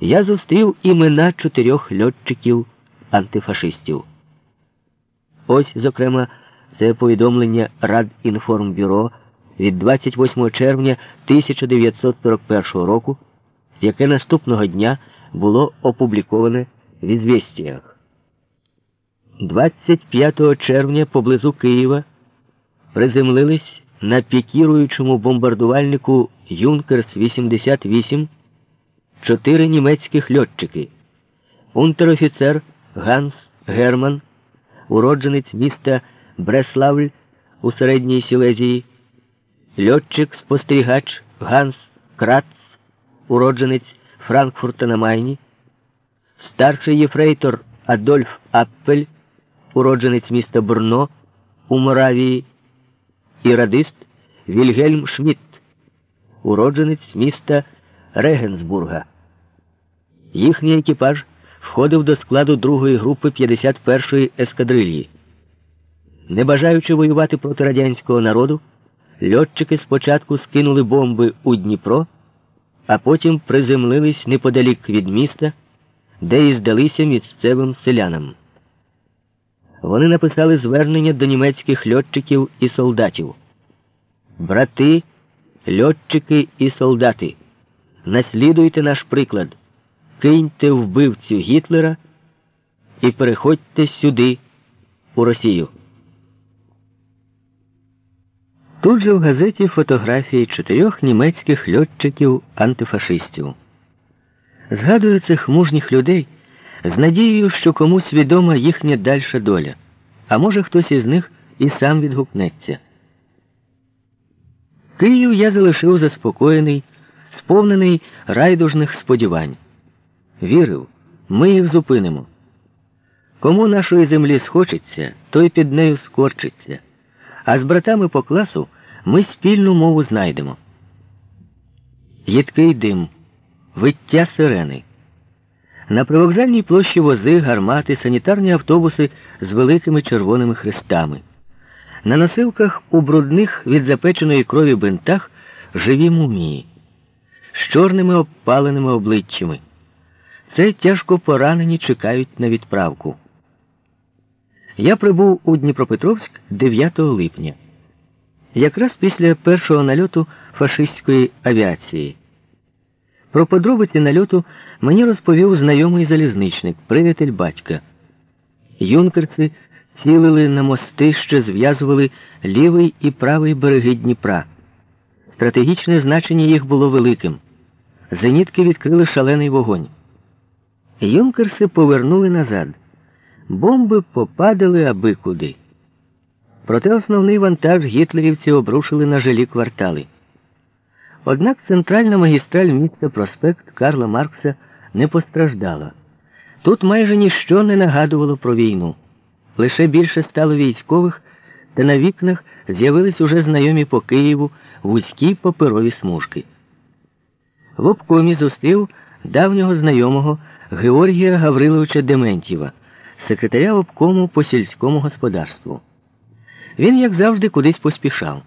я зустрів імена чотирьох льотчиків антифашистів. Ось, зокрема, це повідомлення Радінформбюро від 28 червня 1941 року, яке наступного дня було опубліковане в «Ізвєстіях». 25 червня поблизу Києва приземлились на пікіруючому бомбардувальнику Юнкерс-88 чотири німецьких льотчики. Унтерофіцер Ганс Герман, уродженець міста Бреславль у Середній Сілезії, льотчик-спостерігач Ганс Крац, уродженець Франкфурта на Майні, старший єфрейтор Адольф Аппель, уродженець міста Брно у Моравії, і радист Вільгельм Шмідт, уродженець міста Регенсбурга. Їхній екіпаж входив до складу другої групи 51-ї ескадрильї. Не бажаючи воювати проти радянського народу, льотчики спочатку скинули бомби у Дніпро, а потім приземлились неподалік від міста, де і здалися місцевим селянам. Вони написали звернення до німецьких льотчиків і солдатів. Брати, льотчики і солдати, наслідуйте наш приклад, киньте вбивцю Гітлера і переходьте сюди, у Росію. Тут же в газеті фотографії чотирьох німецьких льотчиків антифашистів. Згадую цих мужніх людей з надією, що комусь відома їхня дальша доля, а може хтось із них і сам відгукнеться. Київ я залишив заспокоєний, сповнений райдужних сподівань. Вірив, ми їх зупинимо. Кому нашої землі схочеться, той під нею скорчиться, а з братами по класу ми спільну мову знайдемо. Їдкий дим, виття сирени. На привокзальній площі вози, гармати, санітарні автобуси з великими червоними хрестами. На носилках у брудних від запеченої крові бинтах живі мумії з чорними обпаленими обличчями. Це тяжко поранені чекають на відправку. Я прибув у Дніпропетровськ 9 липня, якраз після першого нальоту фашистської авіації. Про подробиці нальоту мені розповів знайомий залізничник, приятель батька. Юнкерці цілили на мости, що зв'язували лівий і правий береги Дніпра. Стратегічне значення їх було великим. Зенітки відкрили шалений вогонь. Юнкерси повернули назад. Бомби попадали аби куди. Проте основний вантаж гітлерівці обрушили на жилі квартали. Однак центральна магістраль міста проспект Карла Маркса не постраждала. Тут майже ніщо не нагадувало про війну. Лише більше стало військових, та на вікнах з'явились уже знайомі по Києву вузькі паперові смужки. В обкомі зустрів давнього знайомого Георгія Гавриловича Дементьєва, секретаря обкому по сільському господарству. Він, як завжди, кудись поспішав.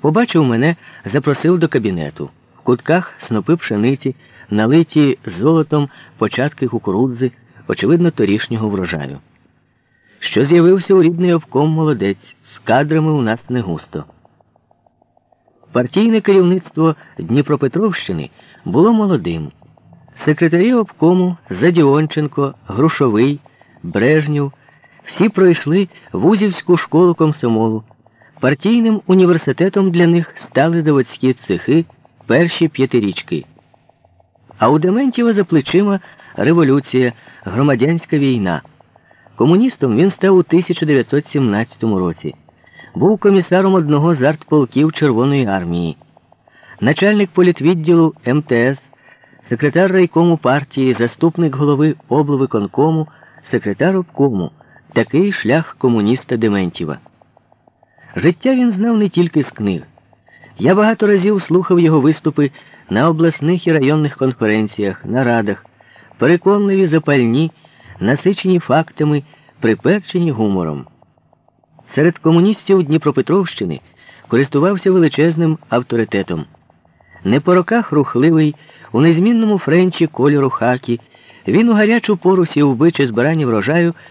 Побачив мене, запросив до кабінету. В кутках снопи пшениці, налиті золотом початки кукурудзи, очевидно, торішнього врожаю. Що з'явився у рідний обком молодець, з кадрами у нас не густо. Партійне керівництво Дніпропетровщини було молодим. Секретарі обкому Задіонченко, Грушовий, Брежнів всі пройшли вузівську школу комсомолу. Партійним університетом для них стали заводські цехи перші п'ятирічки. А у Дементєва за плечима революція, громадянська війна. Комуністом він став у 1917 році. Був комісаром одного з артполків Червоної армії, начальник політвідділу МТС, секретар райкому партії, заступник голови облвиконкому, секретар обкому. Такий шлях комуніста Дементєва. Життя він знав не тільки з книг. Я багато разів слухав його виступи на обласних і районних конференціях, нарадах, переконливі запальні, насичені фактами, приперчені гумором. Серед комуністів Дніпропетровщини користувався величезним авторитетом. Не по роках рухливий, У незмінному френчі кольору хакі він у гарячу пору сів бичі збирання врожаю